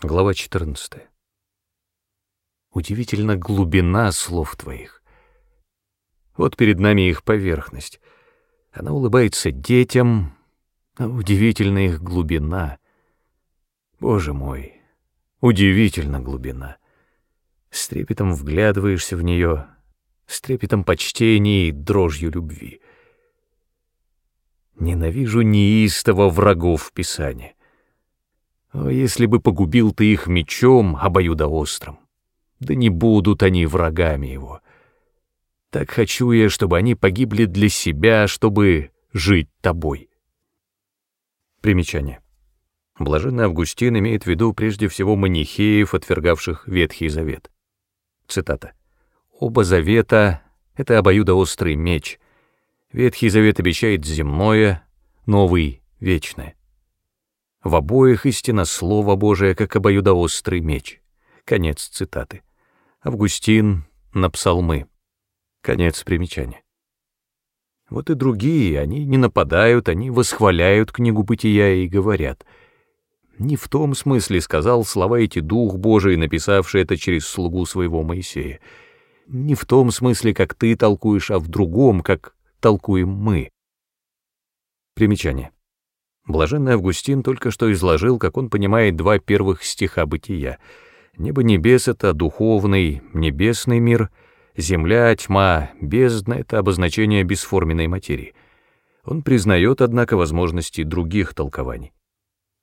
Глава 14. Удивительно глубина слов твоих. Вот перед нами их поверхность. Она улыбается детям, а удивительна их глубина. Боже мой, удивительна глубина. С трепетом вглядываешься в нее, с трепетом почтения и дрожью любви. Ненавижу неистово врагов Писания. О, если бы погубил ты их мечом обоюдоострым! Да не будут они врагами его. Так хочу я, чтобы они погибли для себя, чтобы жить тобой. Примечание. Блаженный Августин имеет в виду прежде всего манихеев, отвергавших Ветхий Завет. Цитата. «Оба завета — это обоюдоострый меч. Ветхий Завет обещает земное, новый — вечное. В обоих истина Слово Божие, как обоюдоострый меч. Конец цитаты. Августин на псалмы. Конец примечания. Вот и другие, они не нападают, они восхваляют книгу бытия и говорят. Не в том смысле сказал слова эти Дух Божий, написавший это через слугу своего Моисея. Не в том смысле, как ты толкуешь, а в другом, как толкуем мы. Примечание. Блаженный Августин только что изложил, как он понимает два первых стиха бытия. Небо небес — это духовный, небесный мир, земля, тьма, бездна — это обозначение бесформенной материи. Он признает, однако, возможности других толкований.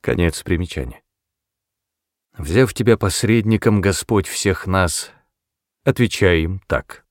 Конец примечания. «Взяв тебя посредником, Господь всех нас, отвечай им так».